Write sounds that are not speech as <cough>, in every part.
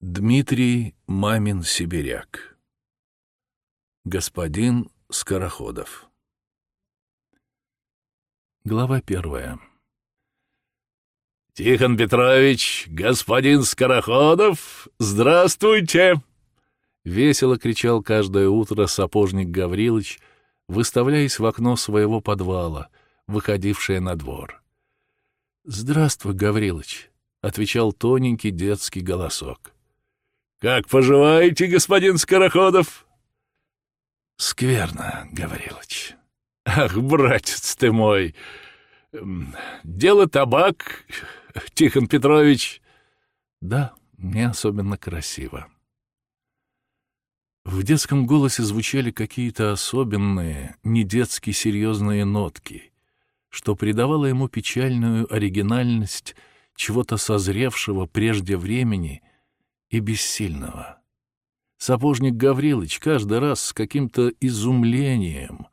Дмитрий Мамин-Сибиряк Господин Скороходов Глава первая «Тихон Петрович, господин Скороходов, здравствуйте!» Весело кричал каждое утро сапожник Гаврилыч, выставляясь в окно своего подвала, выходившее на двор. «Здравствуй, Гаврилыч», — отвечал тоненький детский голосок. «Как поживаете, господин Скороходов?» «Скверно, Гаврилыч». «Ах, братец ты мой! Дело табак, Тихон Петрович?» «Да, не особенно красиво». В детском голосе звучали какие-то особенные, не детски серьезные нотки, что придавало ему печальную оригинальность чего-то созревшего прежде времени и бессильного. Сапожник Гаврилыч каждый раз с каким-то изумлением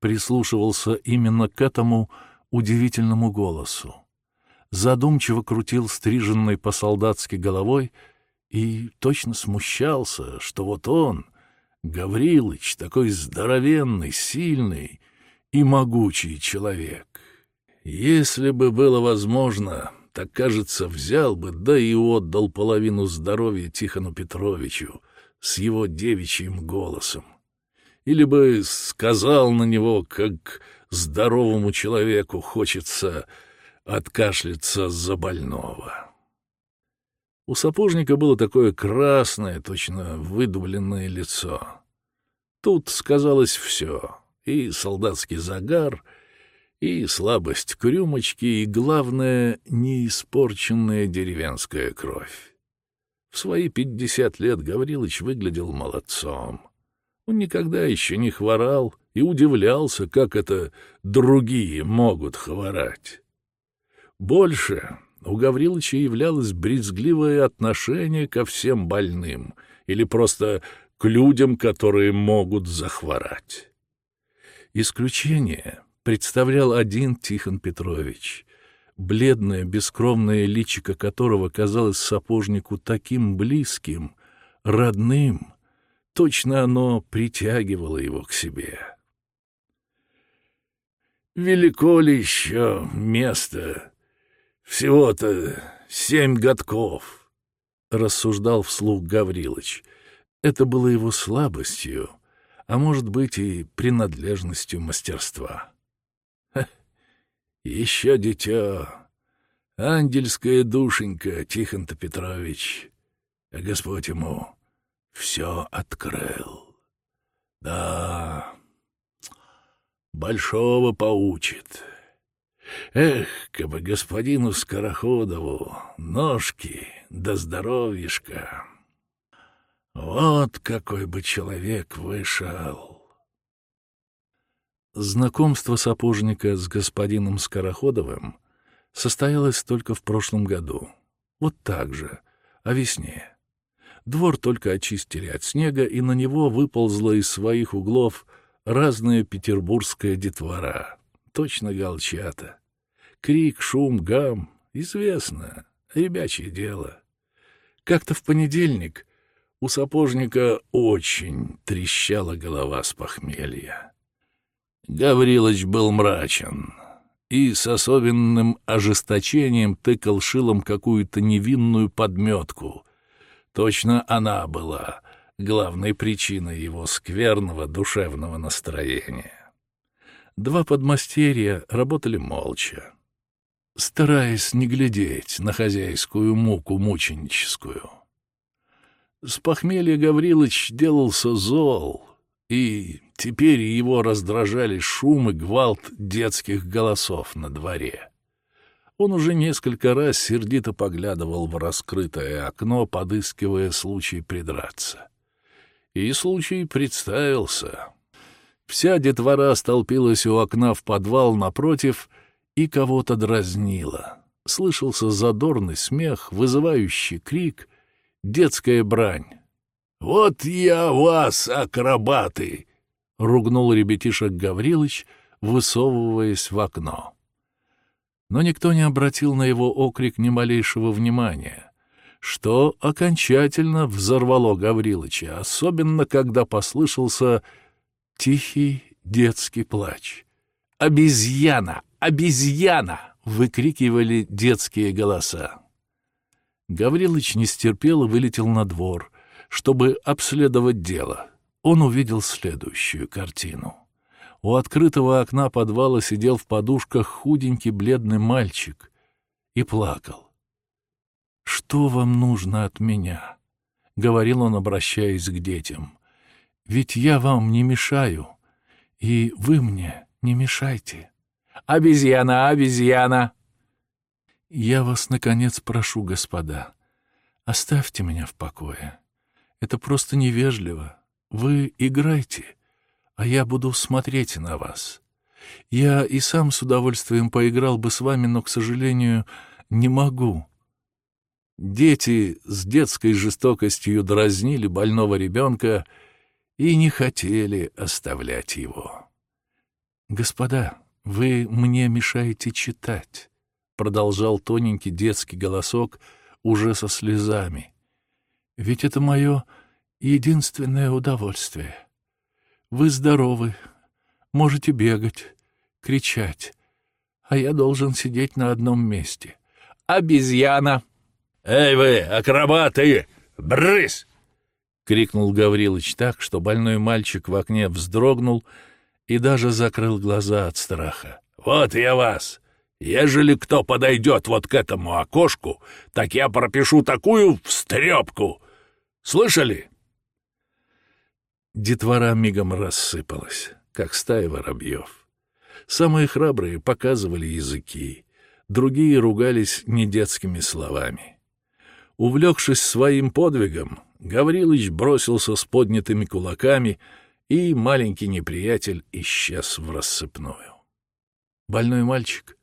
прислушивался именно к этому удивительному голосу. Задумчиво крутил стриженной по-солдатски головой и точно смущался, что вот он, Гаврилыч, такой здоровенный, сильный и могучий человек. Если бы было возможно, так, кажется, взял бы, да и отдал половину здоровья Тихону Петровичу с его девичьим голосом. Или бы сказал на него, как здоровому человеку хочется откашляться за больного. У сапожника было такое красное, точно выдубленное лицо. Тут сказалось все — и солдатский загар — и слабость к рюмочке, и, главное, неиспорченная деревенская кровь. В свои пятьдесят лет Гаврилыч выглядел молодцом. Он никогда еще не хворал и удивлялся, как это другие могут хворать. Больше у Гаврилыча являлось брезгливое отношение ко всем больным или просто к людям, которые могут захворать. Исключение представлял один Тихон Петрович, бледное, бескровное личико которого казалось сапожнику таким близким, родным, точно оно притягивало его к себе. «Велико ли еще место? Всего-то семь годков», — рассуждал вслух Гаврилыч. Это было его слабостью, а может быть и принадлежностью мастерства. Еще дитя, ангельская душенька, Тихон-то Петрович, а Господь ему все открыл. Да, большого поучит. Эх, кабы господину Скороходову ножки да здоровьишка. Вот какой бы человек вышел. Знакомство сапожника с господином Скороходовым состоялось только в прошлом году. Вот так же, о весне. Двор только очистили от снега, и на него выползла из своих углов разная петербургская детвора. Точно галчата. Крик, шум, гам — известно, ребячье дело. Как-то в понедельник у сапожника очень трещала голова с похмелья. Гаврилович был мрачен и с особенным ожесточением тыкал шилом какую-то невинную подметку. Точно она была главной причиной его скверного душевного настроения. Два подмастерья работали молча, стараясь не глядеть на хозяйскую муку мученическую. С похмелья Гаврилыч делался зол, и теперь его раздражали шум и гвалт детских голосов на дворе. Он уже несколько раз сердито поглядывал в раскрытое окно, подыскивая случай придраться. И случай представился. Вся детвора столпилась у окна в подвал напротив и кого-то дразнила. Слышался задорный смех, вызывающий крик, детская брань. «Вот я вас, акробаты!» — ругнул ребятишек Гаврилыч, высовываясь в окно. Но никто не обратил на его окрик ни малейшего внимания. что окончательно взорвало Гаврилыча, особенно когда послышался тихий детский плач. «Обезьяна! Обезьяна!» — выкрикивали детские голоса. Гаврилыч не стерпел и вылетел на двор, чтобы обследовать дело. Он увидел следующую картину. У открытого окна подвала сидел в подушках худенький бледный мальчик и плакал. «Что вам нужно от меня?» — говорил он, обращаясь к детям. «Ведь я вам не мешаю, и вы мне не мешайте». «Обезьяна, обезьяна!» «Я вас, наконец, прошу, господа, оставьте меня в покое. Это просто невежливо. Вы играйте, а я буду смотреть на вас. Я и сам с удовольствием поиграл бы с вами, но, к сожалению, не могу». Дети с детской жестокостью дразнили больного ребенка и не хотели оставлять его. «Господа, вы мне мешаете читать», — продолжал тоненький детский голосок уже со слезами. «Ведь это мое единственное удовольствие. Вы здоровы, можете бегать, кричать, а я должен сидеть на одном месте. Обезьяна!» «Эй вы, акробаты! Брысь!» — крикнул Гаврилыч так, что больной мальчик в окне вздрогнул и даже закрыл глаза от страха. «Вот я вас! Ежели кто подойдет вот к этому окошку, так я пропишу такую встрепку! Слышали?» Детвора мигом рассыпалась, как стая воробьев. Самые храбрые показывали языки, другие ругались недетскими словами. Увлекшись своим подвигом, Гаврилыч бросился с поднятыми кулаками, и маленький неприятель исчез в рассыпную. Больной мальчик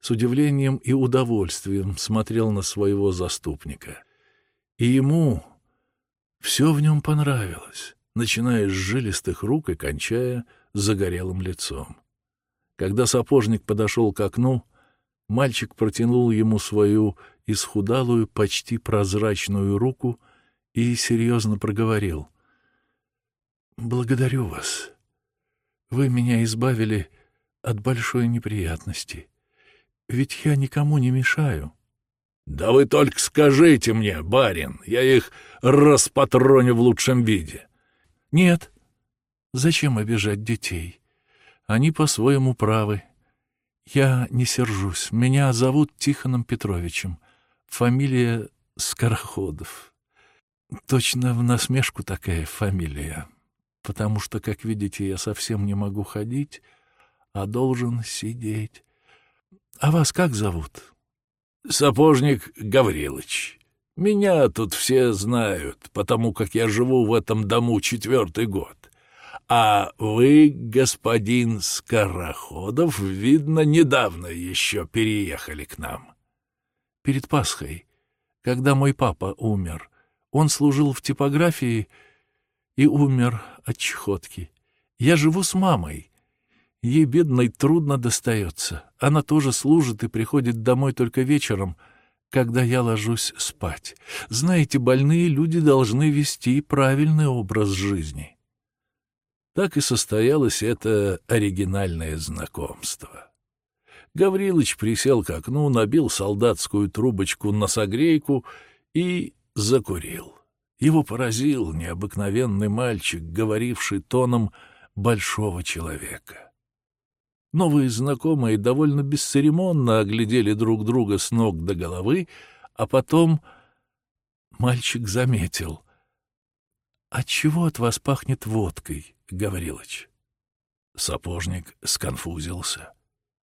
с удивлением и удовольствием смотрел на своего заступника. И ему все в нем понравилось, начиная с жилистых рук и кончая загорелым лицом. Когда сапожник подошел к окну, мальчик протянул ему свою исхудалую, почти прозрачную руку и серьезно проговорил. «Благодарю вас. Вы меня избавили от большой неприятности. Ведь я никому не мешаю». «Да вы только скажите мне, барин, я их распатроню в лучшем виде». «Нет. Зачем обижать детей? Они по-своему правы. Я не сержусь. Меня зовут Тихоном Петровичем. Фамилия Скороходов. Точно в насмешку такая фамилия, потому что, как видите, я совсем не могу ходить, а должен сидеть. А вас как зовут? Сапожник Гаврилыч. Меня тут все знают, потому как я живу в этом дому четвертый год. А вы, господин Скороходов, видно, недавно еще переехали к нам перед Пасхой, когда мой папа умер. Он служил в типографии и умер от чехотки. Я живу с мамой. Ей, бедной, трудно достается. Она тоже служит и приходит домой только вечером, когда я ложусь спать. Знаете, больные люди должны вести правильный образ жизни. Так и состоялось это оригинальное знакомство. Гаврилыч присел к окну, набил солдатскую трубочку на согрейку и закурил. Его поразил необыкновенный мальчик, говоривший тоном большого человека. Новые знакомые довольно бесцеремонно оглядели друг друга с ног до головы, а потом мальчик заметил. — Отчего от вас пахнет водкой, Гаврилыч? Сапожник сконфузился.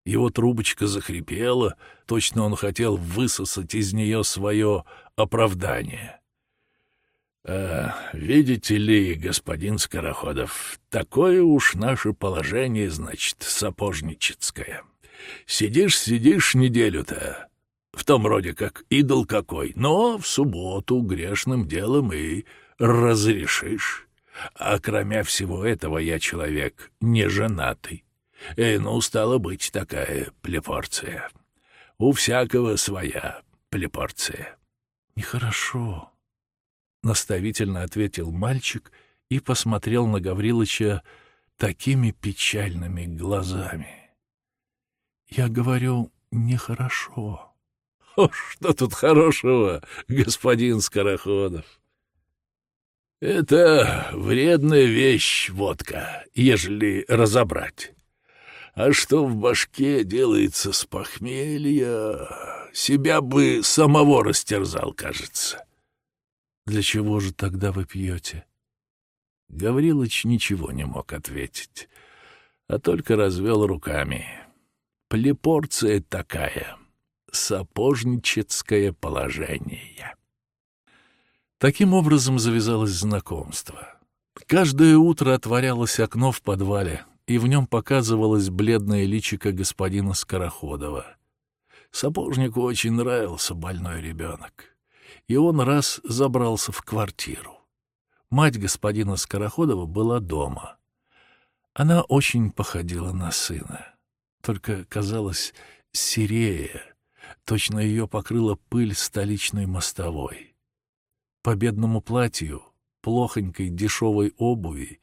Его трубочка захрипела, точно он хотел высосать из нее свое оправдание. «А, видите ли, господин Скороходов, такое уж наше положение, значит, сапожничецкое. Сидишь-сидишь неделю-то, в том роде как идол какой, но в субботу грешным делом и разрешишь. А кроме всего этого я человек не женатый. И, ну, стало быть, такая плепорция. У всякого своя плепорция. Нехорошо, — наставительно ответил мальчик и посмотрел на Гаврилыча такими печальными глазами. Я говорю, нехорошо. — О, что тут хорошего, господин Скороходов? — Это вредная вещь, водка, ежели разобрать. А что в башке делается с похмелья, себя бы самого растерзал, кажется. Для чего же тогда вы пьете? Гаврилыч ничего не мог ответить, а только развел руками. Плепорция такая, сапожничецкое положение. Таким образом завязалось знакомство. Каждое утро отворялось окно в подвале, и в нем показывалось бледное личико господина Скороходова. Сапожнику очень нравился больной ребенок и он раз забрался в квартиру. Мать господина Скороходова была дома. Она очень походила на сына, только казалась серее, точно ее покрыла пыль столичной мостовой. По бедному платью, плохонькой дешевой обуви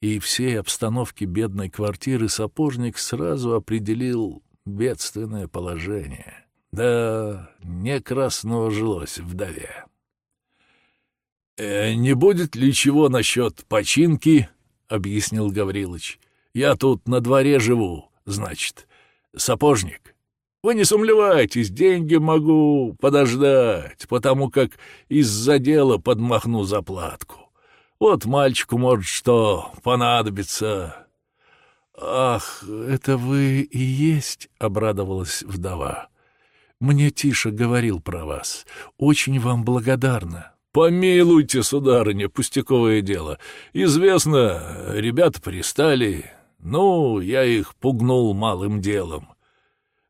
и всей обстановке бедной квартиры сапожник сразу определил бедственное положение. Да не красно жилось вдове. «Э, «Не будет ли чего насчет починки?» — объяснил Гаврилыч. «Я тут на дворе живу, значит, сапожник. Вы не сумлевайтесь, деньги могу подождать, потому как из-за дела подмахну заплатку. Вот мальчику, может, что понадобится». «Ах, это вы и есть?» — обрадовалась вдова. Мне Тиша говорил про вас. Очень вам благодарна. Помилуйте, сударыня, пустяковое дело. Известно, ребята пристали. Ну, я их пугнул малым делом.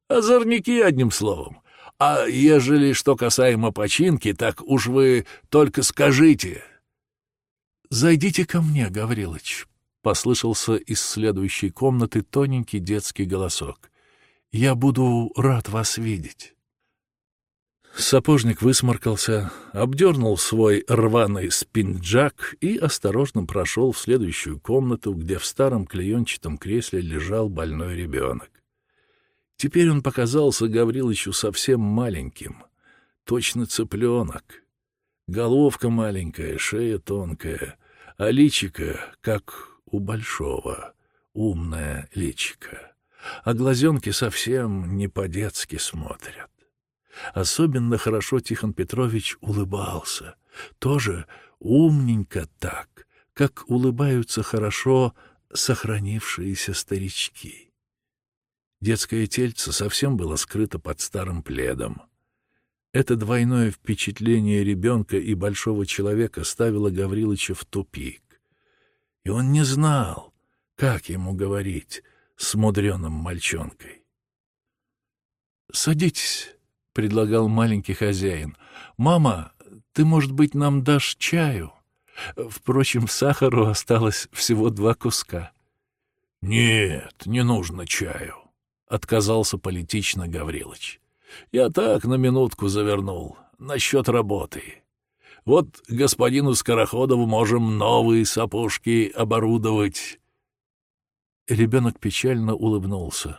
Озорники, одним словом. А ежели что касаемо починки, так уж вы только скажите. «Зайдите ко мне, Гаврилыч», — послышался из следующей комнаты тоненький детский голосок. «Я буду рад вас видеть». Сапожник высморкался, обдернул свой рваный спинджак и осторожно прошел в следующую комнату, где в старом клеенчатом кресле лежал больной ребенок. Теперь он показался Гаврилычу совсем маленьким, точно цыпленок. Головка маленькая, шея тонкая, а личико, как у большого, умное личико. А глазенки совсем не по-детски смотрят. Особенно хорошо Тихон Петрович улыбался. Тоже умненько так, как улыбаются хорошо сохранившиеся старички. Детское тельце совсем было скрыто под старым пледом. Это двойное впечатление ребенка и большого человека ставило Гаврилыча в тупик. И он не знал, как ему говорить с мудреным мальчонкой. «Садитесь», — предлагал маленький хозяин. «Мама, ты, может быть, нам дашь чаю?» Впрочем, сахару осталось всего два куска. «Нет, не нужно чаю», — отказался политично Гаврилович. «Я так на минутку завернул, насчет работы. Вот господину Скороходову можем новые сапожки оборудовать». Ребенок печально улыбнулся.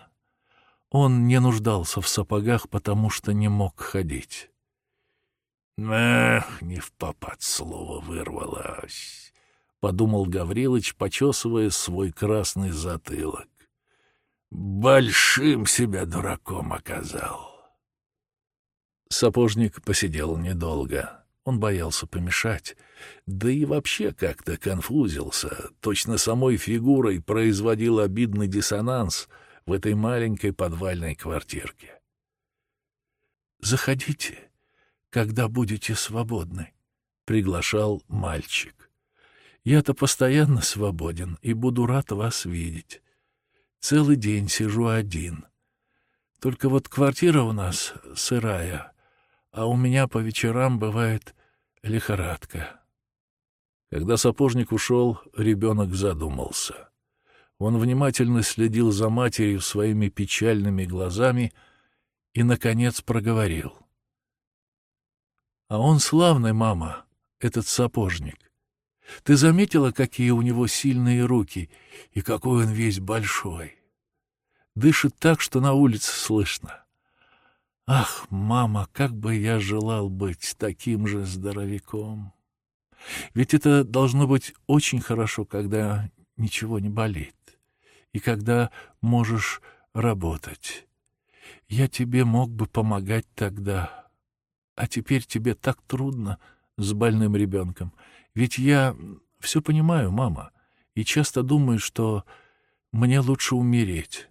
Он не нуждался в сапогах, потому что не мог ходить. «Эх, не в попад слово вырвалось», — подумал Гаврилыч, почесывая свой красный затылок. «Большим себя дураком оказал». Сапожник посидел недолго. Он боялся помешать, да и вообще как-то конфузился, точно самой фигурой производил обидный диссонанс — в этой маленькой подвальной квартирке. «Заходите, когда будете свободны», — приглашал мальчик. «Я-то постоянно свободен и буду рад вас видеть. Целый день сижу один. Только вот квартира у нас сырая, а у меня по вечерам бывает лихорадка». Когда сапожник ушел, ребенок задумался. Он внимательно следил за матерью своими печальными глазами и, наконец, проговорил. А он славный, мама, этот сапожник. Ты заметила, какие у него сильные руки и какой он весь большой? Дышит так, что на улице слышно. Ах, мама, как бы я желал быть таким же здоровяком. Ведь это должно быть очень хорошо, когда ничего не болит, и когда можешь работать. Я тебе мог бы помогать тогда, а теперь тебе так трудно с больным ребенком. Ведь я все понимаю, мама, и часто думаю, что мне лучше умереть.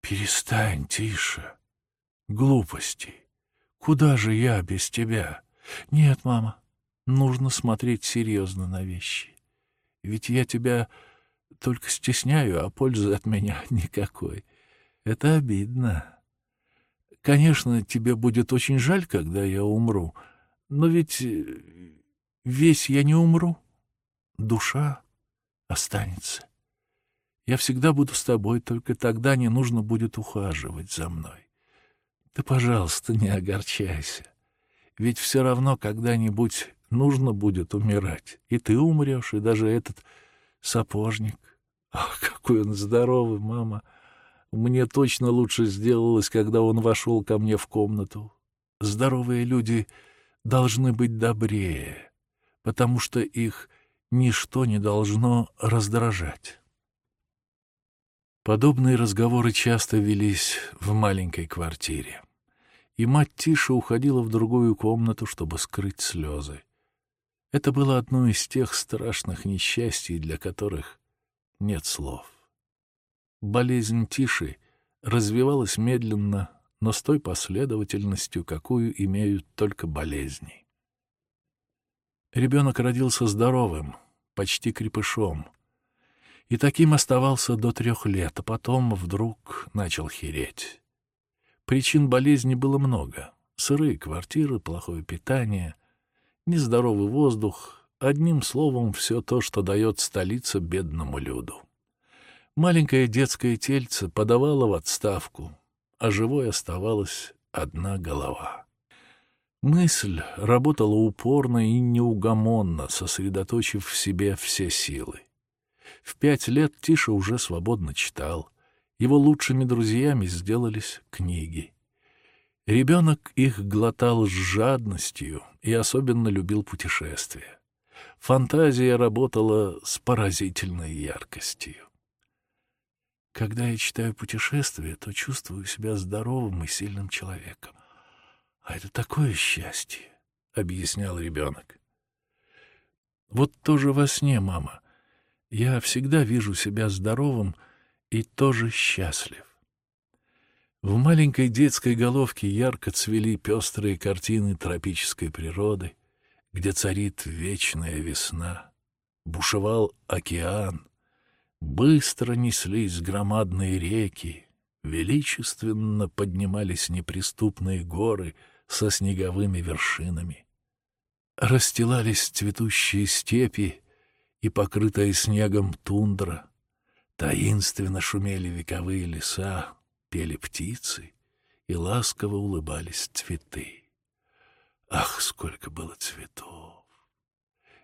Перестань, тише. Глупости. Куда же я без тебя? Нет, мама, нужно смотреть серьезно на вещи. Ведь я тебя только стесняю, а пользы от меня <laughs> никакой. Это обидно. Конечно, тебе будет очень жаль, когда я умру, но ведь э, весь я не умру. Душа останется. Я всегда буду с тобой, только тогда не нужно будет ухаживать за мной. Ты, пожалуйста, не огорчайся. Ведь все равно когда-нибудь нужно будет умирать. И ты умрешь, и даже этот сапожник. Ах, какой он здоровый, мама! Мне точно лучше сделалось, когда он вошел ко мне в комнату. Здоровые люди должны быть добрее, потому что их ничто не должно раздражать. Подобные разговоры часто велись в маленькой квартире, и мать тише уходила в другую комнату, чтобы скрыть слезы. Это было одно из тех страшных несчастий, для которых нет слов. Болезнь Тиши развивалась медленно, но с той последовательностью, какую имеют только болезни. Ребенок родился здоровым, почти крепышом, и таким оставался до трех лет, а потом вдруг начал хереть. Причин болезни было много. Сырые квартиры, плохое питание, нездоровый воздух, одним словом, все то, что дает столица бедному люду. Маленькое детское тельце подавало в отставку, а живой оставалась одна голова. Мысль работала упорно и неугомонно, сосредоточив в себе все силы. В пять лет Тиша уже свободно читал. Его лучшими друзьями сделались книги. Ребенок их глотал с жадностью и особенно любил путешествия. Фантазия работала с поразительной яркостью. Когда я читаю путешествия, то чувствую себя здоровым и сильным человеком. А это такое счастье, — объяснял ребенок. Вот тоже во сне, мама. Я всегда вижу себя здоровым и тоже счастлив. В маленькой детской головке ярко цвели пестрые картины тропической природы, где царит вечная весна. Бушевал океан, Быстро неслись громадные реки, величественно поднимались неприступные горы со снеговыми вершинами. Расстилались цветущие степи и покрытая снегом тундра. Таинственно шумели вековые леса, пели птицы и ласково улыбались цветы. Ах, сколько было цветов!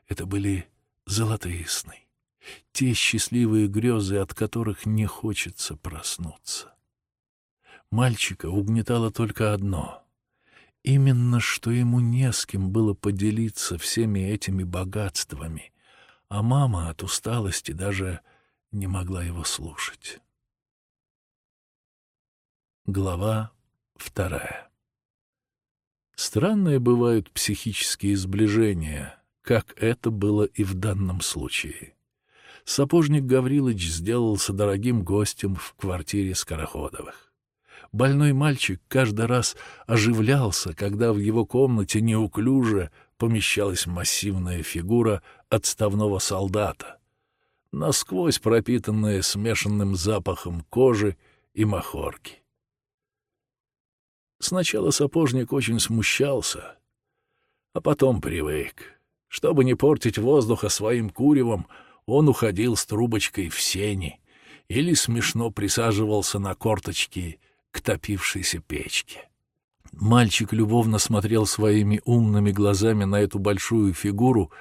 Это были золотые сны те счастливые грезы, от которых не хочется проснуться. Мальчика угнетало только одно — именно что ему не с кем было поделиться всеми этими богатствами, а мама от усталости даже не могла его слушать. Глава вторая Странные бывают психические сближения, как это было и в данном случае сапожник Гаврилович сделался дорогим гостем в квартире Скороходовых. Больной мальчик каждый раз оживлялся, когда в его комнате неуклюже помещалась массивная фигура отставного солдата, насквозь пропитанная смешанным запахом кожи и махорки. Сначала сапожник очень смущался, а потом привык. Чтобы не портить воздуха своим куревом, он уходил с трубочкой в сени или смешно присаживался на корточки к топившейся печке. Мальчик любовно смотрел своими умными глазами на эту большую фигуру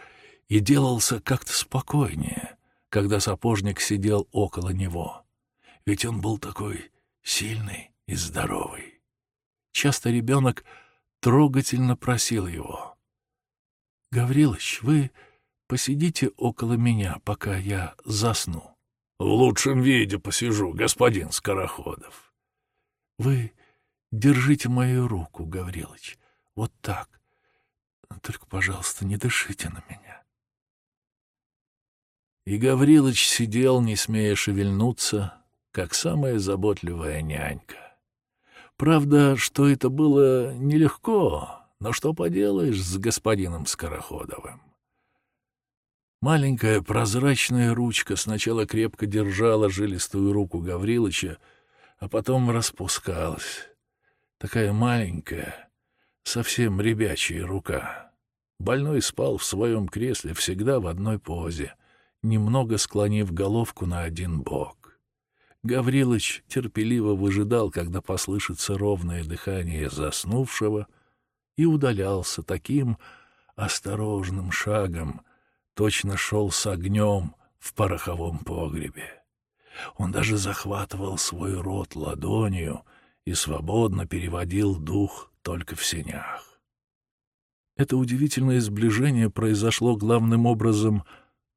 и делался как-то спокойнее, когда сапожник сидел около него. Ведь он был такой сильный и здоровый. Часто ребенок трогательно просил его. — Гаврилыч, вы посидите около меня, пока я засну. — В лучшем виде посижу, господин Скороходов. — Вы держите мою руку, Гаврилыч, вот так. Только, пожалуйста, не дышите на меня. И Гаврилыч сидел, не смея шевельнуться, как самая заботливая нянька. Правда, что это было нелегко, но что поделаешь с господином Скороходовым. Маленькая прозрачная ручка сначала крепко держала жилистую руку Гаврилыча, а потом распускалась. Такая маленькая, совсем ребячья рука. Больной спал в своем кресле всегда в одной позе, немного склонив головку на один бок. Гаврилыч терпеливо выжидал, когда послышится ровное дыхание заснувшего, и удалялся таким осторожным шагом, точно шел с огнем в пороховом погребе. Он даже захватывал свой рот ладонью и свободно переводил дух только в сенях. Это удивительное сближение произошло главным образом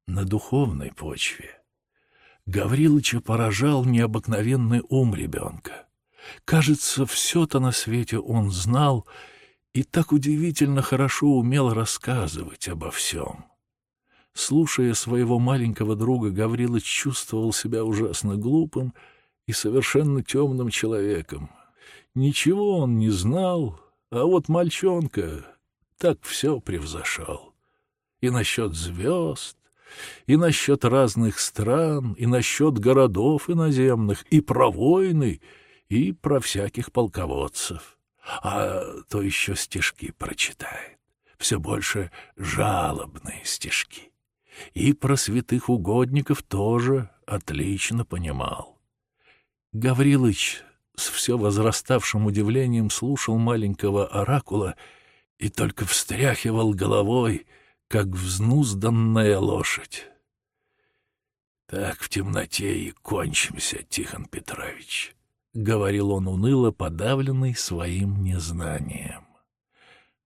на духовной почве. Гаврилыча поражал необыкновенный ум ребенка. Кажется, все-то на свете он знал и так удивительно хорошо умел рассказывать обо всем. Слушая своего маленького друга, Гаврилыч чувствовал себя ужасно глупым и совершенно темным человеком. Ничего он не знал, а вот мальчонка так все превзошел. И насчет звезд, и насчет разных стран, и насчет городов иноземных, и про войны, и про всяких полководцев. А то еще стишки прочитает, все больше жалобные стишки и про святых угодников тоже отлично понимал. Гаврилыч с все возраставшим удивлением слушал маленького оракула и только встряхивал головой, как взнузданная лошадь. «Так в темноте и кончимся, Тихон Петрович», — говорил он уныло, подавленный своим незнанием.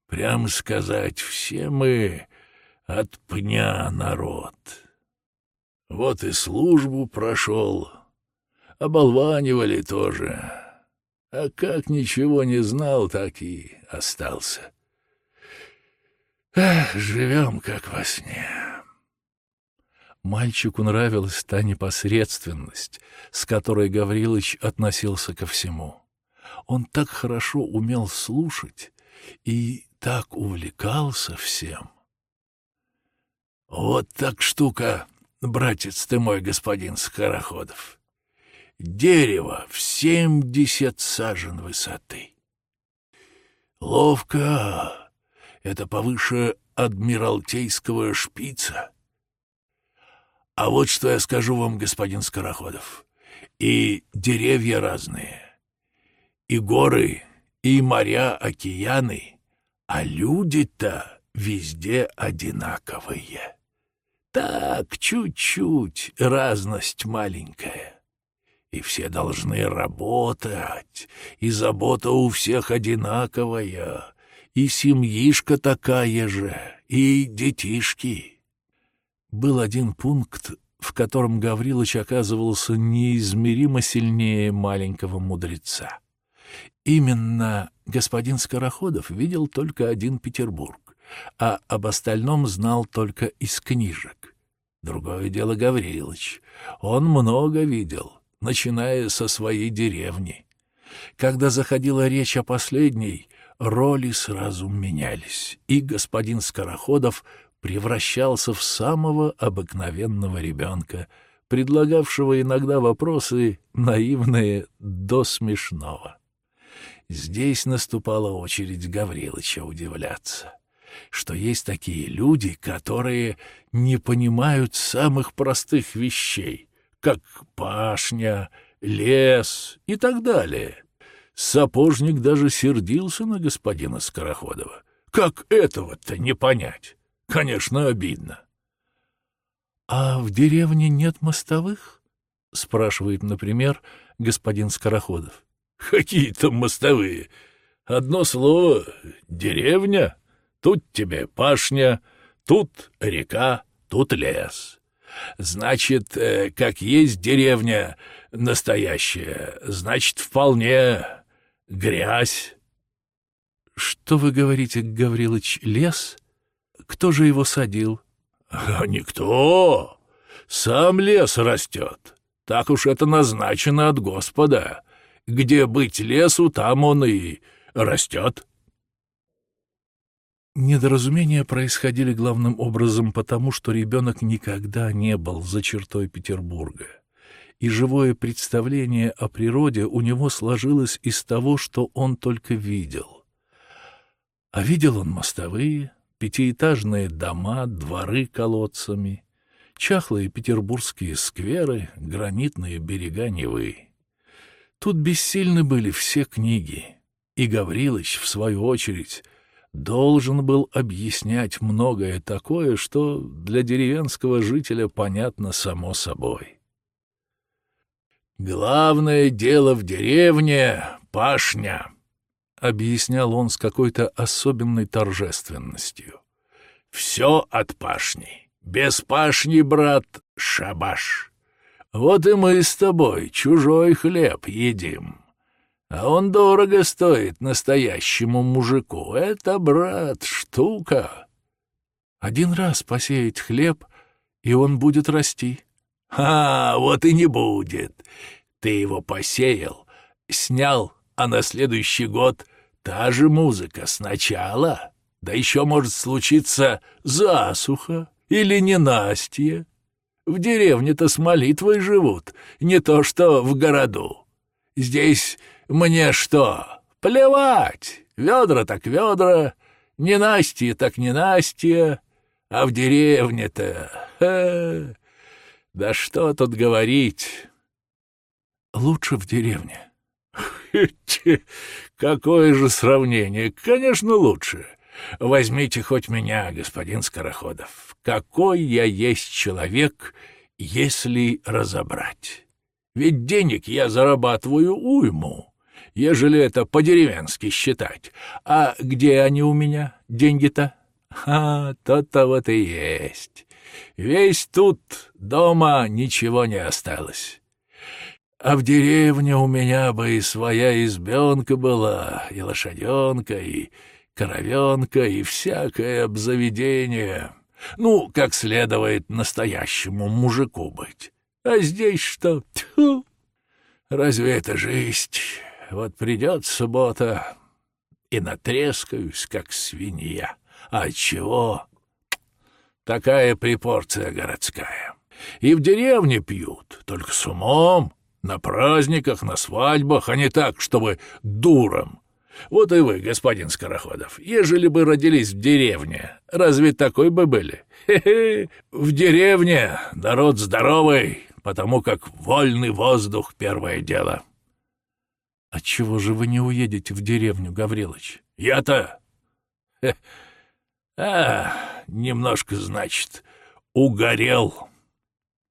«Прямо сказать, все мы от пня народ. Вот и службу прошел, оболванивали тоже. А как ничего не знал, так и остался. Эх, живем как во сне. Мальчику нравилась та непосредственность, с которой Гаврилыч относился ко всему. Он так хорошо умел слушать и так увлекался всем. Вот так штука, братец ты мой, господин Скороходов. Дерево в семьдесят сажен высоты. Ловко. Это повыше адмиралтейского шпица. А вот что я скажу вам, господин Скороходов. И деревья разные, и горы, и моря, океаны, а люди-то везде одинаковые. Так, чуть-чуть, разность маленькая. И все должны работать, и забота у всех одинаковая, и семьишка такая же, и детишки. Был один пункт, в котором Гаврилович оказывался неизмеримо сильнее маленького мудреца. Именно господин Скороходов видел только один Петербург а об остальном знал только из книжек. Другое дело Гаврилович. Он много видел, начиная со своей деревни. Когда заходила речь о последней, роли сразу менялись, и господин Скороходов превращался в самого обыкновенного ребенка, предлагавшего иногда вопросы наивные до смешного. Здесь наступала очередь Гаврилыча удивляться что есть такие люди, которые не понимают самых простых вещей, как пашня, лес и так далее. Сапожник даже сердился на господина Скороходова. Как этого-то не понять? Конечно, обидно. — А в деревне нет мостовых? — спрашивает, например, господин Скороходов. — Какие там мостовые? Одно слово — деревня. Тут тебе пашня, тут река, тут лес. Значит, э, как есть деревня настоящая, значит, вполне грязь. — Что вы говорите, Гаврилыч, лес? Кто же его садил? — А никто. Сам лес растет. Так уж это назначено от Господа. Где быть лесу, там он и растет. Недоразумения происходили главным образом потому, что ребенок никогда не был за чертой Петербурга, и живое представление о природе у него сложилось из того, что он только видел. А видел он мостовые, пятиэтажные дома, дворы колодцами, чахлые петербургские скверы, гранитные берега Невы. Тут бессильны были все книги, и Гаврилович, в свою очередь, должен был объяснять многое такое, что для деревенского жителя понятно само собой. «Главное дело в деревне — пашня», — объяснял он с какой-то особенной торжественностью. «Все от пашни. Без пашни, брат, шабаш. Вот и мы с тобой чужой хлеб едим». А он дорого стоит настоящему мужику. Это, брат, штука. Один раз посеять хлеб, и он будет расти. А, вот и не будет. Ты его посеял, снял, а на следующий год та же музыка сначала. Да еще может случиться засуха или ненастье. В деревне-то с молитвой живут, не то что в городу. Здесь мне что, плевать, ведра так ведра, ненастье так ненастье, а в деревне-то... Да что тут говорить? Лучше в деревне. Какое же сравнение? Конечно, лучше. Возьмите хоть меня, господин Скороходов. Какой я есть человек, если разобрать? Ведь денег я зарабатываю уйму ежели это по-деревенски считать. А где они у меня, деньги-то? А, то-то вот и есть. Весь тут дома ничего не осталось. А в деревне у меня бы и своя избенка была, и лошаденка, и коровенка, и всякое обзаведение. Ну, как следует настоящему мужику быть. А здесь что? Тьфу! Разве это жизнь? Вот придет суббота, и натрескаюсь, как свинья. А чего? Такая припорция городская. И в деревне пьют, только с умом, на праздниках, на свадьбах, а не так, чтобы дуром. Вот и вы, господин Скороходов, ежели бы родились в деревне, разве такой бы были? Хе-хе, в деревне народ здоровый, потому как вольный воздух — первое дело. Отчего же вы не уедете в деревню, Гаврилович? Я-то... А, немножко, значит, угорел.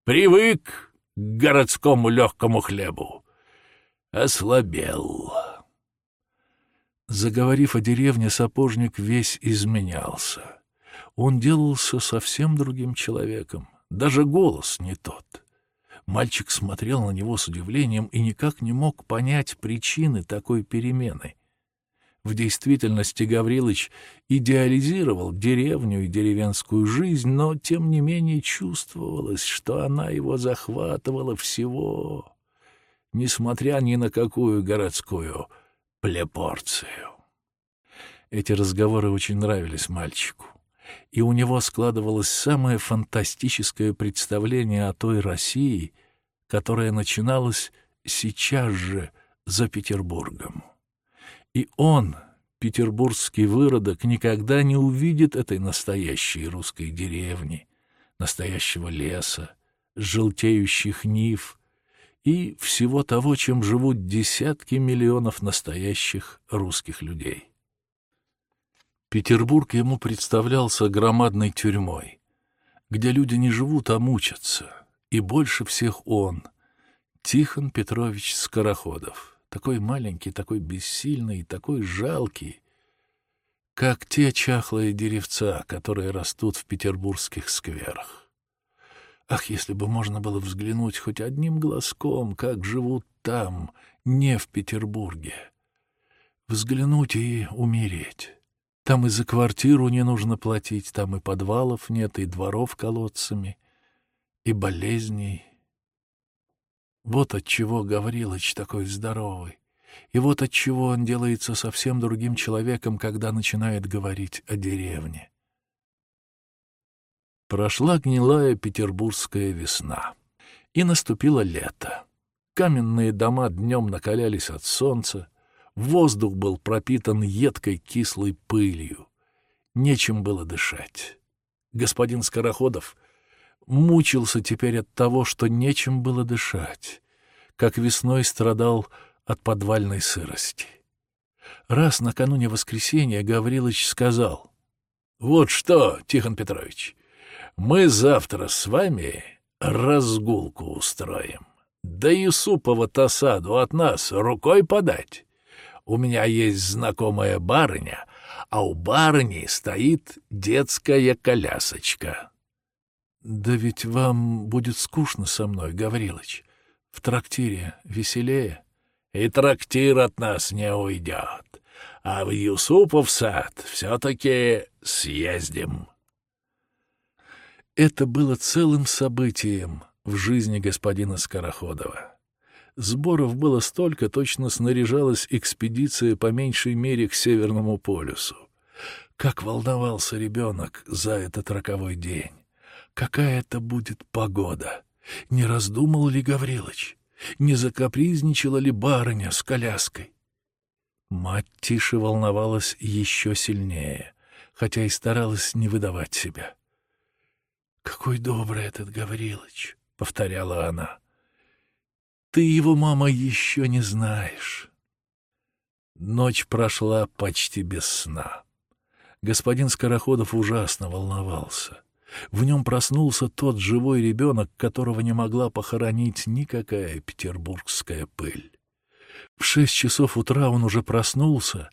Привык к городскому легкому хлебу. Ослабел. Заговорив о деревне, сапожник весь изменялся. Он делался совсем другим человеком. Даже голос не тот. Мальчик смотрел на него с удивлением и никак не мог понять причины такой перемены. В действительности Гаврилович идеализировал деревню и деревенскую жизнь, но тем не менее чувствовалось, что она его захватывала всего, несмотря ни на какую городскую плепорцию. Эти разговоры очень нравились мальчику и у него складывалось самое фантастическое представление о той России, которая начиналась сейчас же за Петербургом. И он, петербургский выродок, никогда не увидит этой настоящей русской деревни, настоящего леса, желтеющих нив и всего того, чем живут десятки миллионов настоящих русских людей. Петербург ему представлялся громадной тюрьмой, где люди не живут, а мучатся, и больше всех он, Тихон Петрович Скороходов, такой маленький, такой бессильный, такой жалкий, как те чахлые деревца, которые растут в петербургских скверах. Ах, если бы можно было взглянуть хоть одним глазком, как живут там, не в Петербурге. Взглянуть и умереть. Там и за квартиру не нужно платить, там и подвалов нет, и дворов колодцами, и болезней. Вот отчего Гаврилыч такой здоровый. И вот отчего он делается совсем другим человеком, когда начинает говорить о деревне. Прошла гнилая петербургская весна, и наступило лето. Каменные дома днем накалялись от солнца, воздух был пропитан едкой кислой пылью. Нечем было дышать. Господин Скороходов мучился теперь от того, что нечем было дышать, как весной страдал от подвальной сырости. Раз накануне воскресенья Гаврилович сказал, «Вот что, Тихон Петрович, мы завтра с вами разгулку устроим. Да Юсупова-то саду от нас рукой подать. У меня есть знакомая барыня, а у барыни стоит детская колясочка». «Да ведь вам будет скучно со мной, Гаврилович. В трактире веселее» и трактир от нас не уйдет. А в Юсупов сад все-таки съездим. Это было целым событием в жизни господина Скороходова. Сборов было столько, точно снаряжалась экспедиция по меньшей мере к Северному полюсу. Как волновался ребенок за этот роковой день! Какая это будет погода! Не раздумал ли Гаврилович? не закапризничала ли барыня с коляской. Мать тише волновалась еще сильнее, хотя и старалась не выдавать себя. «Какой добрый этот Гаврилыч!» — повторяла она. «Ты его, мама, еще не знаешь». Ночь прошла почти без сна. Господин Скороходов ужасно волновался. В нем проснулся тот живой ребенок, которого не могла похоронить никакая петербургская пыль. В шесть часов утра он уже проснулся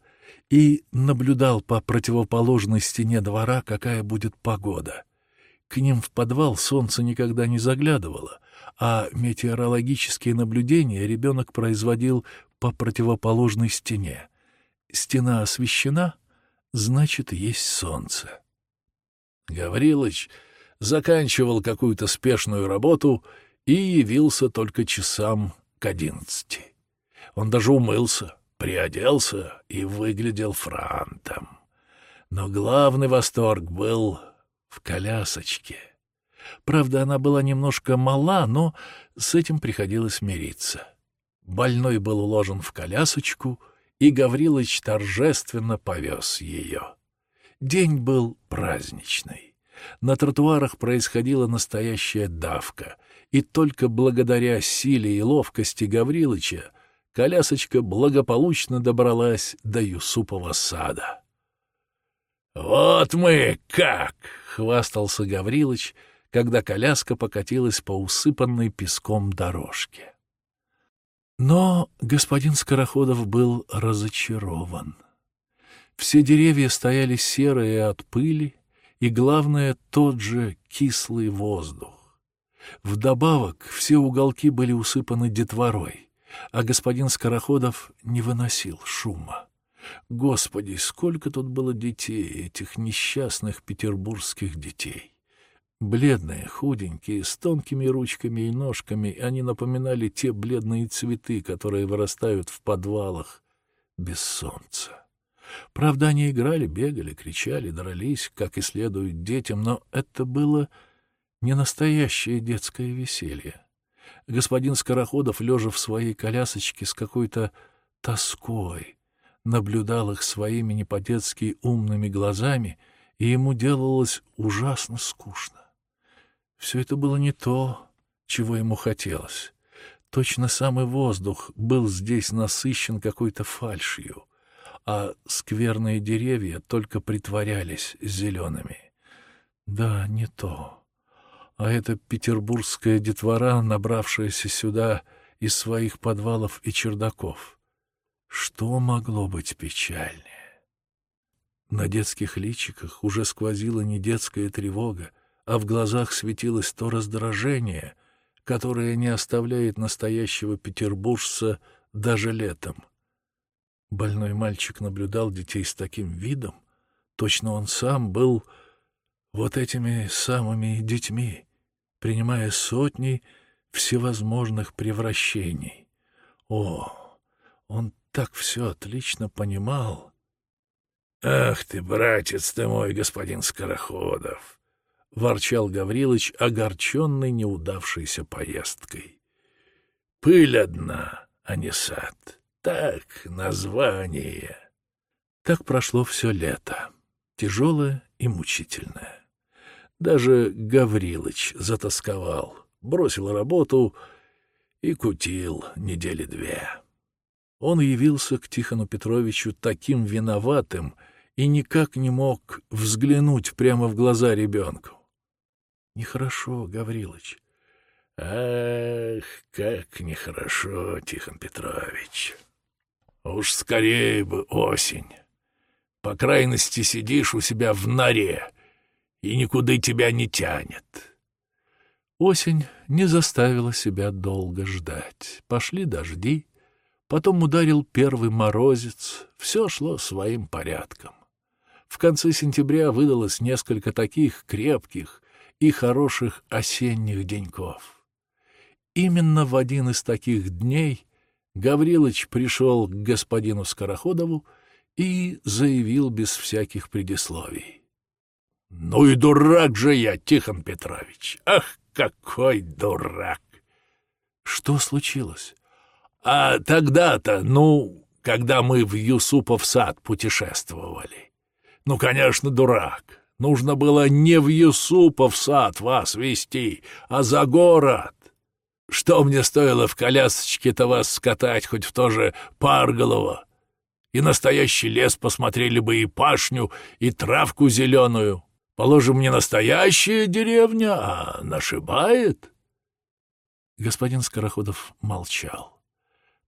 и наблюдал по противоположной стене двора, какая будет погода. К ним в подвал солнце никогда не заглядывало, а метеорологические наблюдения ребенок производил по противоположной стене. Стена освещена, значит, есть солнце. Гаврилыч заканчивал какую-то спешную работу и явился только часам к одиннадцати. Он даже умылся, приоделся и выглядел франтом. Но главный восторг был в колясочке. Правда, она была немножко мала, но с этим приходилось мириться. Больной был уложен в колясочку, и Гаврилыч торжественно повез ее. День был праздничный. На тротуарах происходила настоящая давка, и только благодаря силе и ловкости Гаврилыча колясочка благополучно добралась до Юсупова сада. «Вот мы как!» — хвастался Гаврилыч, когда коляска покатилась по усыпанной песком дорожке. Но господин Скороходов был разочарован. Все деревья стояли серые от пыли, и, главное, тот же кислый воздух. Вдобавок все уголки были усыпаны детворой, а господин Скороходов не выносил шума. Господи, сколько тут было детей, этих несчастных петербургских детей! Бледные, худенькие, с тонкими ручками и ножками, они напоминали те бледные цветы, которые вырастают в подвалах без солнца. Правда, они играли, бегали, кричали, дрались, как и следует детям, но это было не настоящее детское веселье. Господин Скороходов, лежа в своей колясочке с какой-то тоской, наблюдал их своими не по-детски умными глазами, и ему делалось ужасно скучно. Все это было не то, чего ему хотелось. Точно самый воздух был здесь насыщен какой-то фальшью, а скверные деревья только притворялись зелеными. Да, не то. А это петербургская детвора, набравшаяся сюда из своих подвалов и чердаков. Что могло быть печальнее? На детских личиках уже сквозила не детская тревога, а в глазах светилось то раздражение, которое не оставляет настоящего петербуржца даже летом. Больной мальчик наблюдал детей с таким видом, точно он сам был вот этими самыми детьми, принимая сотни всевозможных превращений. О, он так все отлично понимал, «Ах ты, братец ты мой, господин Скороходов!» — ворчал Гаврилыч, огорченный неудавшейся поездкой. «Пыль одна, а не сад. Так, название». Так прошло все лето, тяжелое и мучительное. Даже Гаврилыч затасковал, бросил работу и кутил недели две. Он явился к Тихону Петровичу таким виноватым — и никак не мог взглянуть прямо в глаза ребенку. Нехорошо, Гаврилыч. Ах, как нехорошо, Тихон Петрович. Уж скорее бы осень. По крайности сидишь у себя в норе, и никуда тебя не тянет. Осень не заставила себя долго ждать. Пошли дожди, потом ударил первый морозец, все шло своим порядком. В конце сентября выдалось несколько таких крепких и хороших осенних деньков. Именно в один из таких дней Гаврилыч пришел к господину Скороходову и заявил без всяких предисловий. — Ну и дурак же я, Тихон Петрович! Ах, какой дурак! — Что случилось? — А тогда-то, ну, когда мы в Юсупов сад путешествовали. Ну, конечно, дурак. Нужно было не в Юсупов сад вас вести, а за город. Что мне стоило в колясочке-то вас скатать хоть в то же Парголово? И настоящий лес посмотрели бы и пашню, и травку зеленую. Положим, не настоящая деревня, а нашибает. Господин Скороходов молчал.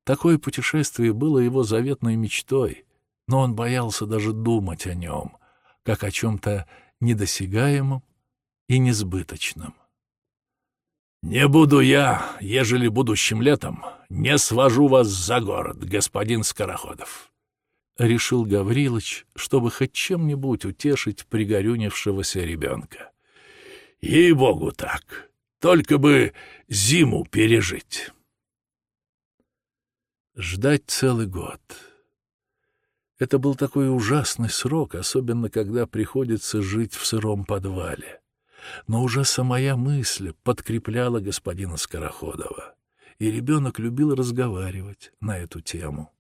Такое путешествие было его заветной мечтой — но он боялся даже думать о нем, как о чем-то недосягаемом и несбыточном. «Не буду я, ежели будущим летом, не свожу вас за город, господин Скороходов», — решил Гаврилыч, чтобы хоть чем-нибудь утешить пригорюнившегося ребенка. «Ей-богу так, только бы зиму пережить». Ждать целый год — это был такой ужасный срок, особенно когда приходится жить в сыром подвале. Но уже самая мысль подкрепляла господина Скороходова, и ребенок любил разговаривать на эту тему.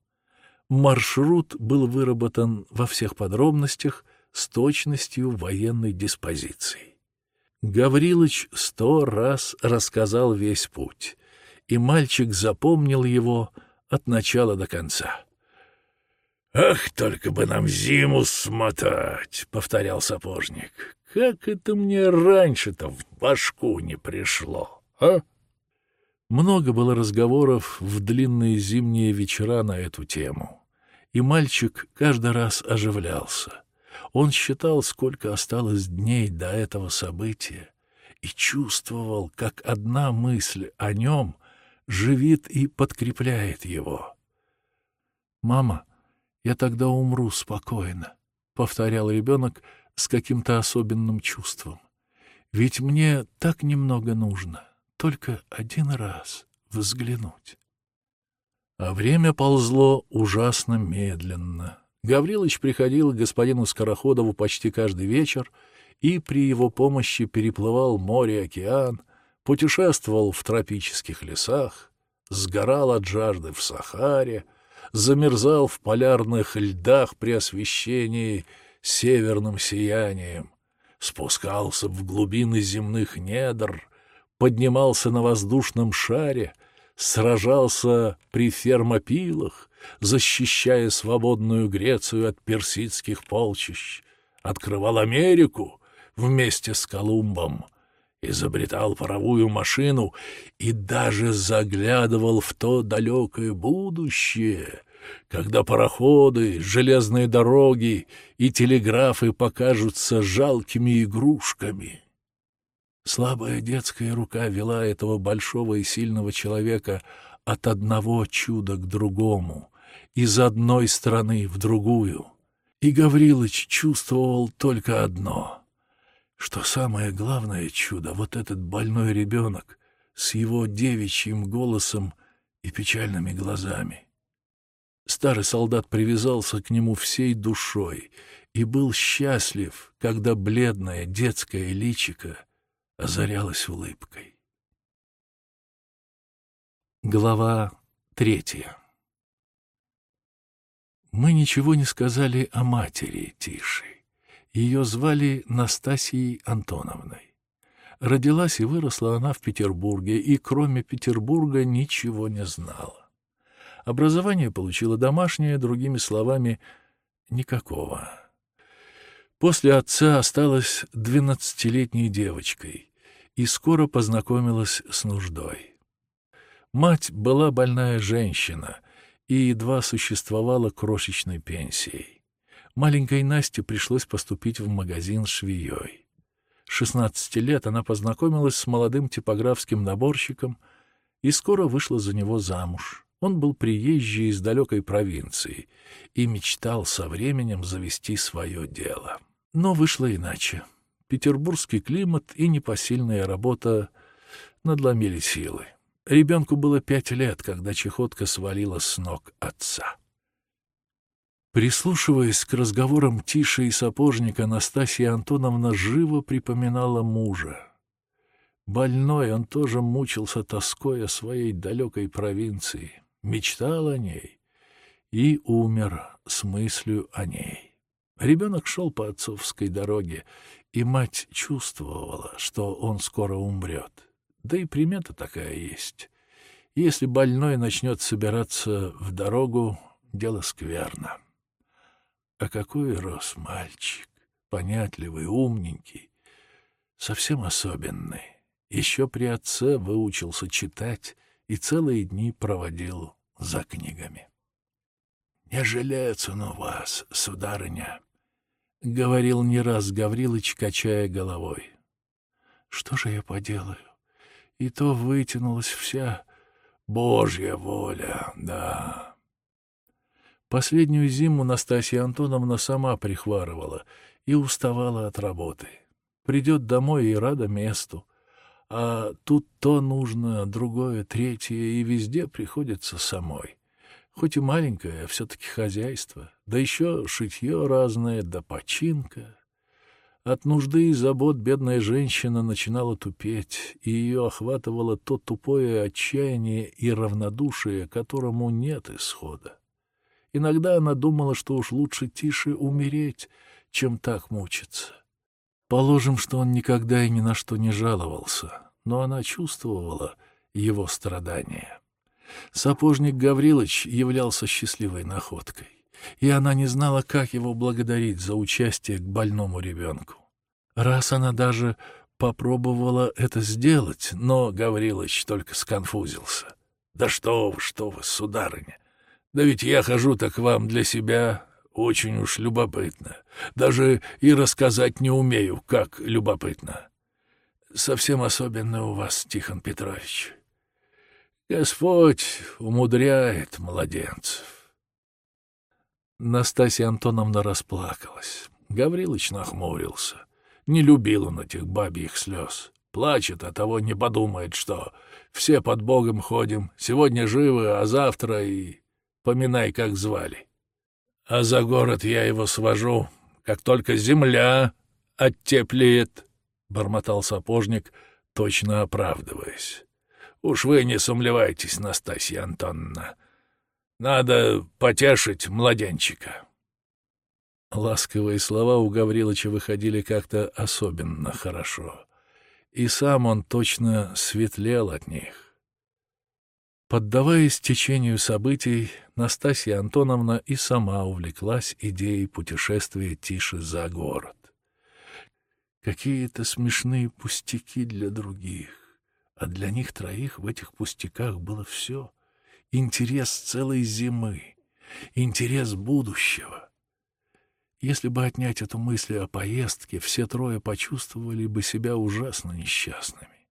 Маршрут был выработан во всех подробностях с точностью военной диспозиции. Гаврилыч сто раз рассказал весь путь, и мальчик запомнил его от начала до конца. «Ах, только бы нам зиму смотать!» — повторял сапожник. «Как это мне раньше-то в башку не пришло, а?» Много было разговоров в длинные зимние вечера на эту тему, и мальчик каждый раз оживлялся. Он считал, сколько осталось дней до этого события, и чувствовал, как одна мысль о нем живит и подкрепляет его. «Мама», я тогда умру спокойно, — повторял ребенок с каким-то особенным чувством. Ведь мне так немного нужно, только один раз взглянуть. А время ползло ужасно медленно. Гаврилович приходил к господину Скороходову почти каждый вечер и при его помощи переплывал море и океан, путешествовал в тропических лесах, сгорал от жажды в Сахаре, замерзал в полярных льдах при освещении северным сиянием, спускался в глубины земных недр, поднимался на воздушном шаре, сражался при Фермопилах, защищая свободную Грецию от персидских полчищ, открывал Америку вместе с Колумбом, изобретал паровую машину и даже заглядывал в то далекое будущее, когда пароходы, железные дороги и телеграфы покажутся жалкими игрушками. Слабая детская рука вела этого большого и сильного человека от одного чуда к другому, из одной страны в другую. И Гаврилыч чувствовал только одно — что самое главное чудо — вот этот больной ребенок с его девичьим голосом и печальными глазами. Старый солдат привязался к нему всей душой и был счастлив, когда бледное детское личико озарялось улыбкой. Глава третья Мы ничего не сказали о матери Тиши. Ее звали Настасией Антоновной. Родилась и выросла она в Петербурге, и кроме Петербурга ничего не знала. Образование получила домашнее, другими словами, никакого. После отца осталась двенадцатилетней девочкой и скоро познакомилась с нуждой. Мать была больная женщина и едва существовала крошечной пенсией маленькой Насте пришлось поступить в магазин швеей. С 16 лет она познакомилась с молодым типографским наборщиком и скоро вышла за него замуж. Он был приезжий из далекой провинции и мечтал со временем завести свое дело. Но вышло иначе. Петербургский климат и непосильная работа надломили силы. Ребенку было пять лет, когда чехотка свалила с ног отца. Прислушиваясь к разговорам Тиши и сапожника, Настасья Антоновна живо припоминала мужа. Больной он тоже мучился тоской о своей далекой провинции, мечтал о ней и умер с мыслью о ней. Ребенок шел по отцовской дороге, и мать чувствовала, что он скоро умрет. Да и примета такая есть. Если больной начнет собираться в дорогу, дело скверно. А какой рос мальчик, понятливый, умненький, совсем особенный. Еще при отце выучился читать и целые дни проводил за книгами. — Не жилец он у вас, сударыня, — говорил не раз Гаврилыч, качая головой. — Что же я поделаю? И то вытянулась вся Божья воля, да. Последнюю зиму Настасья Антоновна сама прихварывала и уставала от работы. Придет домой и рада месту. А тут то нужно, другое, третье, и везде приходится самой. Хоть и маленькое, а все-таки хозяйство. Да еще шитье разное, да починка. От нужды и забот бедная женщина начинала тупеть, и ее охватывало то тупое отчаяние и равнодушие, которому нет исхода. Иногда она думала, что уж лучше тише умереть, чем так мучиться. Положим, что он никогда и ни на что не жаловался, но она чувствовала его страдания. Сапожник Гаврилович являлся счастливой находкой, и она не знала, как его благодарить за участие к больному ребенку. Раз она даже попробовала это сделать, но Гаврилович только сконфузился. «Да что вы, что вы, сударыня! Да ведь я хожу так вам для себя очень уж любопытно. Даже и рассказать не умею, как любопытно. Совсем особенно у вас, Тихон Петрович. Господь умудряет младенцев. Настасья Антоновна расплакалась. Гаврилыч нахмурился. Не любил он этих бабьих слез. Плачет, а того не подумает, что все под Богом ходим, сегодня живы, а завтра и поминай, как звали. А за город я его свожу, как только земля оттеплеет, — бормотал сапожник, точно оправдываясь. Уж вы не сомневайтесь, Настасья Антоновна. Надо потешить младенчика. Ласковые слова у Гаврилыча выходили как-то особенно хорошо, и сам он точно светлел от них. Поддаваясь течению событий, Настасья Антоновна и сама увлеклась идеей путешествия тише за город. Какие-то смешные пустяки для других, а для них троих в этих пустяках было все. Интерес целой зимы, интерес будущего. Если бы отнять эту мысль о поездке, все трое почувствовали бы себя ужасно несчастными.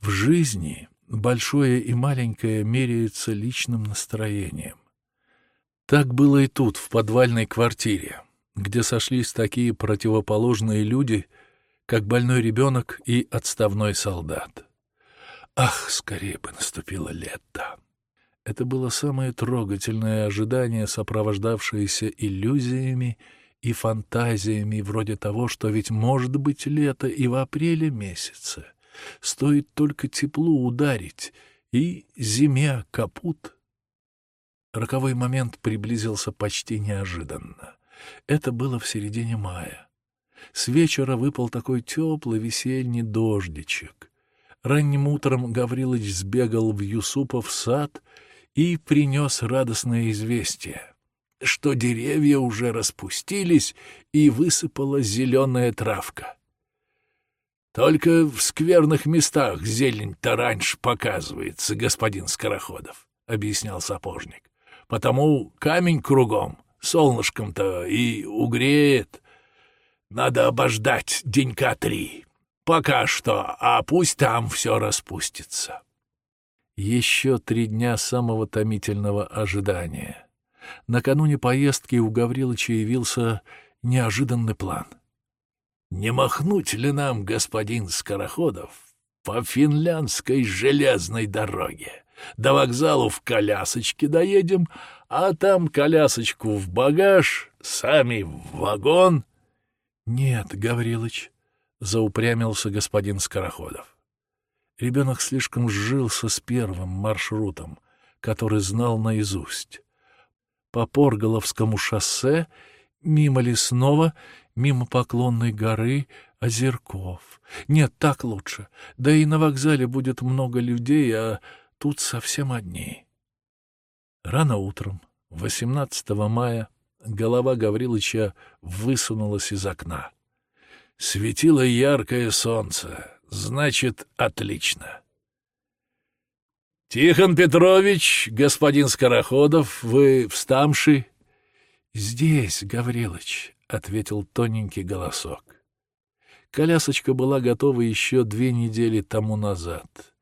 В жизни большое и маленькое меряется личным настроением. Так было и тут, в подвальной квартире, где сошлись такие противоположные люди, как больной ребенок и отставной солдат. Ах, скорее бы наступило лето! Это было самое трогательное ожидание, сопровождавшееся иллюзиями и фантазиями вроде того, что ведь может быть лето и в апреле месяце. Стоит только теплу ударить, и зиме капут. Роковой момент приблизился почти неожиданно. Это было в середине мая. С вечера выпал такой теплый весенний дождичек. Ранним утром Гаврилович сбегал в Юсупов сад и принес радостное известие что деревья уже распустились и высыпала зеленая травка. Только в скверных местах зелень-то раньше показывается, господин Скороходов, — объяснял сапожник. Потому камень кругом, солнышком-то и угреет. Надо обождать денька три. Пока что, а пусть там все распустится. Еще три дня самого томительного ожидания — Накануне поездки у Гаврилыча явился неожиданный план. «Не махнуть ли нам, господин Скороходов, по финляндской железной дороге? До вокзалу в колясочке доедем, а там колясочку в багаж, сами в вагон». «Нет, Гаврилыч», — заупрямился господин Скороходов. Ребенок слишком сжился с первым маршрутом, который знал наизусть по Порголовскому шоссе, мимо Лесного, мимо Поклонной горы, Озерков. Нет, так лучше. Да и на вокзале будет много людей, а тут совсем одни. Рано утром, 18 мая, голова Гаврилыча высунулась из окна. Светило яркое солнце, значит, отлично. — Тихон Петрович, господин Скороходов, вы встамши? — Здесь, Гаврилыч, — ответил тоненький голосок. Колясочка была готова еще две недели тому назад.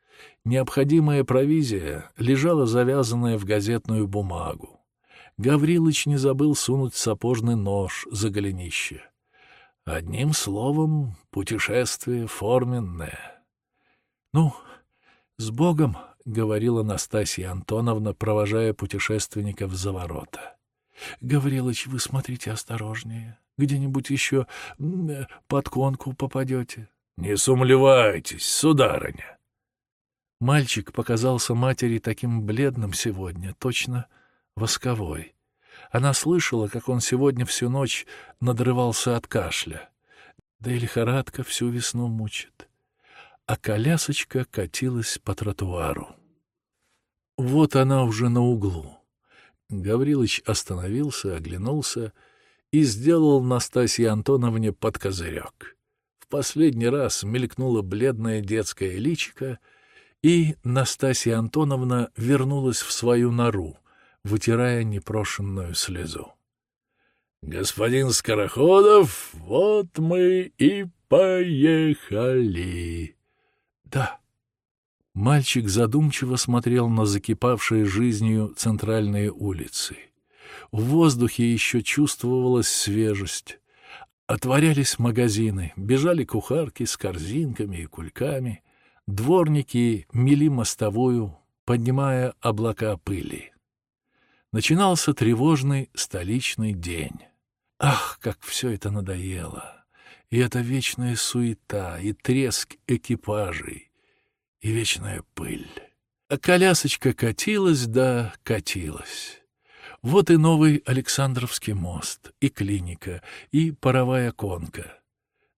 Необходимая провизия лежала завязанная в газетную бумагу. Гаврилыч не забыл сунуть сапожный нож за голенище. Одним словом, путешествие форменное. — Ну, с Богом, — говорила Настасья Антоновна, провожая путешественников за ворота. — Гаврилыч, вы смотрите осторожнее. Где-нибудь еще э, под конку попадете. — Не сумлевайтесь, сударыня. Мальчик показался матери таким бледным сегодня, точно восковой. Она слышала, как он сегодня всю ночь надрывался от кашля. Да и лихорадка всю весну мучит а колясочка катилась по тротуару. Вот она уже на углу. Гаврилыч остановился, оглянулся и сделал Настасье Антоновне под козырек. В последний раз мелькнула бледная детская личико, и Настасья Антоновна вернулась в свою нору, вытирая непрошенную слезу. — Господин Скороходов, вот мы и поехали. Да. Мальчик задумчиво смотрел на закипавшие жизнью центральные улицы. В воздухе еще чувствовалась свежесть. Отворялись магазины, бежали кухарки с корзинками и кульками, дворники мели мостовую, поднимая облака пыли. Начинался тревожный столичный день. Ах, как все это надоело! и эта вечная суета, и треск экипажей, и вечная пыль. А колясочка катилась да катилась. Вот и новый Александровский мост, и клиника, и паровая конка.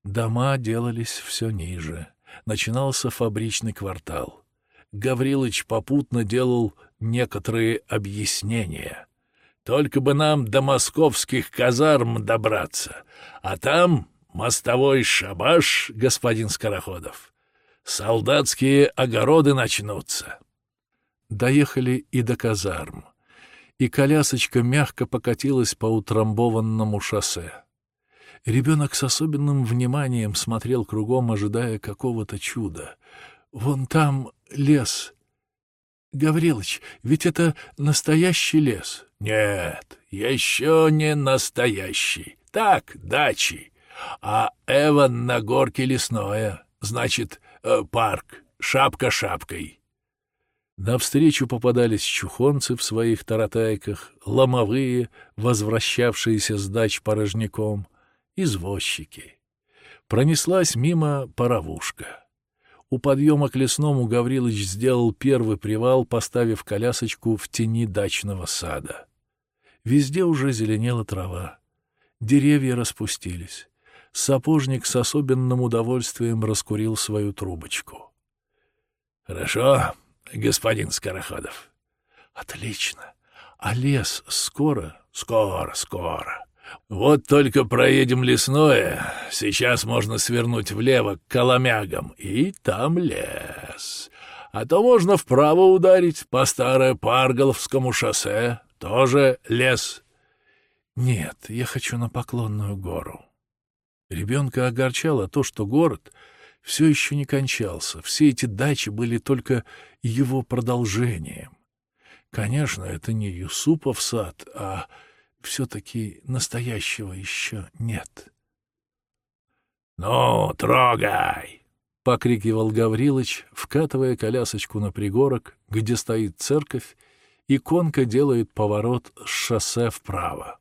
Дома делались все ниже. Начинался фабричный квартал. Гаврилыч попутно делал некоторые объяснения. Только бы нам до московских казарм добраться, а там мостовой шабаш, господин Скороходов. Солдатские огороды начнутся. Доехали и до казарм, и колясочка мягко покатилась по утрамбованному шоссе. Ребенок с особенным вниманием смотрел кругом, ожидая какого-то чуда. «Вон там лес. Гаврилыч, ведь это настоящий лес». «Нет, еще не настоящий. Так, дачи. А Эван на горке лесное. Значит, э, парк. Шапка шапкой». Навстречу попадались чухонцы в своих таратайках, ломовые, возвращавшиеся с дач порожняком, извозчики. Пронеслась мимо паровушка. У подъема к лесному Гаврилыч сделал первый привал, поставив колясочку в тени дачного сада. Везде уже зеленела трава. Деревья распустились. Сапожник с особенным удовольствием раскурил свою трубочку. — Хорошо, господин Скороходов. — Отлично. А лес скоро? — Скоро, скоро. Вот только проедем лесное, сейчас можно свернуть влево к Коломягам, и там лес. А то можно вправо ударить по старое Парголовскому шоссе, тоже лес. Нет, я хочу на Поклонную гору. Ребенка огорчало то, что город все еще не кончался, все эти дачи были только его продолжением. Конечно, это не Юсупов сад, а все-таки настоящего еще нет. — Ну, трогай! — покрикивал Гаврилыч, вкатывая колясочку на пригорок, где стоит церковь, и конка делает поворот с шоссе вправо.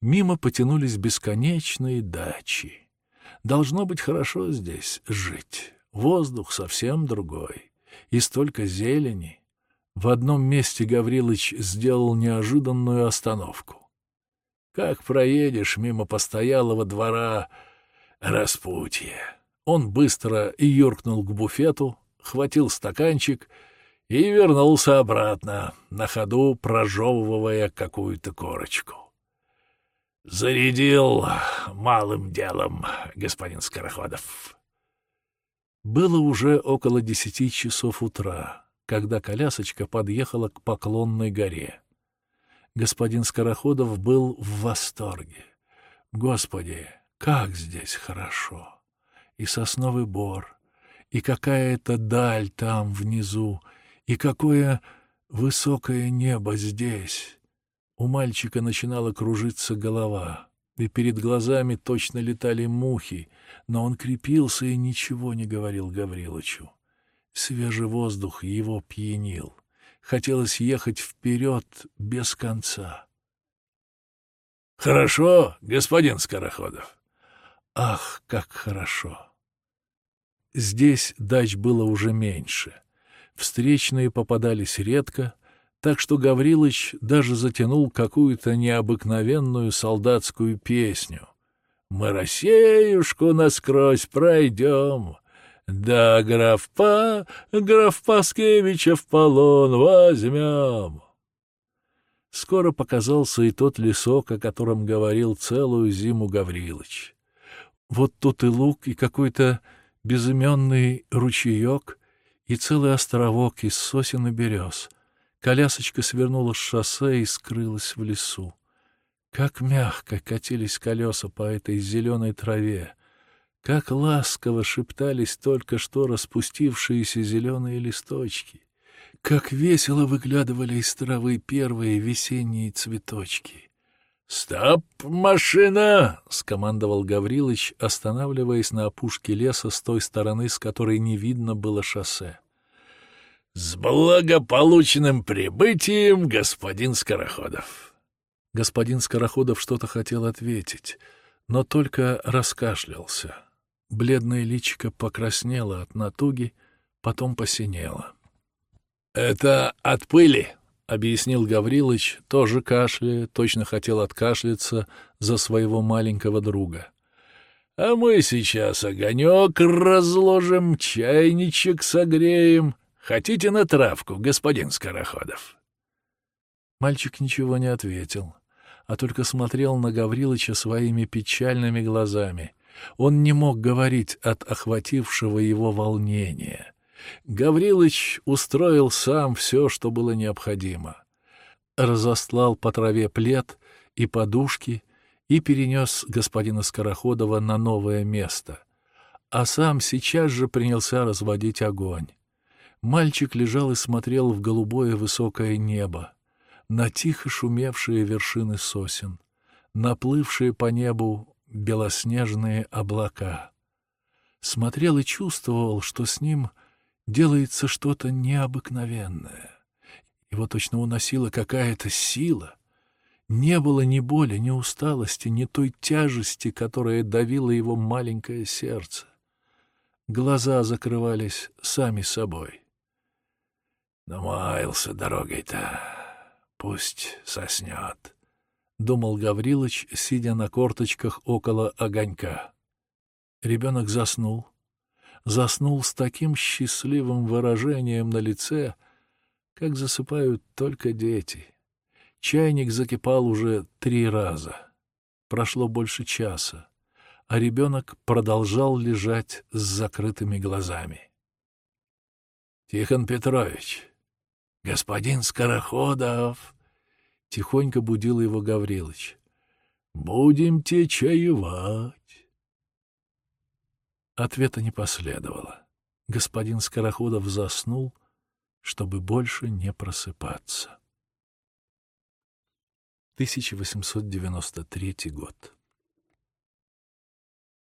Мимо потянулись бесконечные дачи. Должно быть хорошо здесь жить. Воздух совсем другой. И столько зелени. В одном месте Гаврилыч сделал неожиданную остановку. Как проедешь мимо постоялого двора распутье. Он быстро юркнул к буфету, хватил стаканчик и вернулся обратно, на ходу прожевывая какую-то корочку. Зарядил малым делом, господин Скороходов. Было уже около десяти часов утра когда колясочка подъехала к Поклонной горе. Господин Скороходов был в восторге. Господи, как здесь хорошо! И сосновый бор, и какая-то даль там внизу, и какое высокое небо здесь! У мальчика начинала кружиться голова, и перед глазами точно летали мухи, но он крепился и ничего не говорил Гаврилычу. Свежий воздух его пьянил. Хотелось ехать вперед без конца. — Хорошо, господин Скороходов. Ах, как хорошо! Здесь дач было уже меньше. Встречные попадались редко, так что Гаврилыч даже затянул какую-то необыкновенную солдатскую песню. «Мы Россеюшку насквозь пройдем, да, графа, граф Паскевича в полон возьмем. Скоро показался и тот лесок, о котором говорил целую зиму Гаврилыч. Вот тут и луг, и какой-то безыменный ручеек, и целый островок из сосен и берез. Колясочка свернула с шоссе и скрылась в лесу. Как мягко катились колеса по этой зеленой траве, как ласково шептались только что распустившиеся зеленые листочки. Как весело выглядывали из травы первые весенние цветочки. «Стоп, машина!» — скомандовал Гаврилыч, останавливаясь на опушке леса с той стороны, с которой не видно было шоссе. «С благополучным прибытием, господин Скороходов!» Господин Скороходов что-то хотел ответить, но только раскашлялся. Бледное личико покраснело от натуги, потом посинело. — Это от пыли, — объяснил Гаврилыч, тоже кашляя, точно хотел откашляться за своего маленького друга. — А мы сейчас огонек разложим, чайничек согреем, Хотите на травку, господин Скороходов?» Мальчик ничего не ответил, а только смотрел на Гаврилыча своими печальными глазами. Он не мог говорить от охватившего его волнения. Гаврилыч устроил сам все, что было необходимо. Разослал по траве плед и подушки и перенес господина Скороходова на новое место, а сам сейчас же принялся разводить огонь. Мальчик лежал и смотрел в голубое высокое небо, на тихо шумевшие вершины сосен, наплывшие по небу белоснежные облака. Смотрел и чувствовал, что с ним делается что-то необыкновенное. Его точно уносила какая-то сила. Не было ни боли, ни усталости, ни той тяжести, которая давила его маленькое сердце. Глаза закрывались сами собой. «Намаялся дорогой-то, пусть соснет», — думал Гаврилыч, сидя на корточках около огонька. Ребенок заснул. Заснул с таким счастливым выражением на лице, как засыпают только дети. Чайник закипал уже три раза. Прошло больше часа, а ребенок продолжал лежать с закрытыми глазами. — Тихон Петрович, господин Скороходов! — тихонько будил его Гаврилыч. — Будем те чаевать. Ответа не последовало. Господин Скороходов заснул, чтобы больше не просыпаться. 1893 год.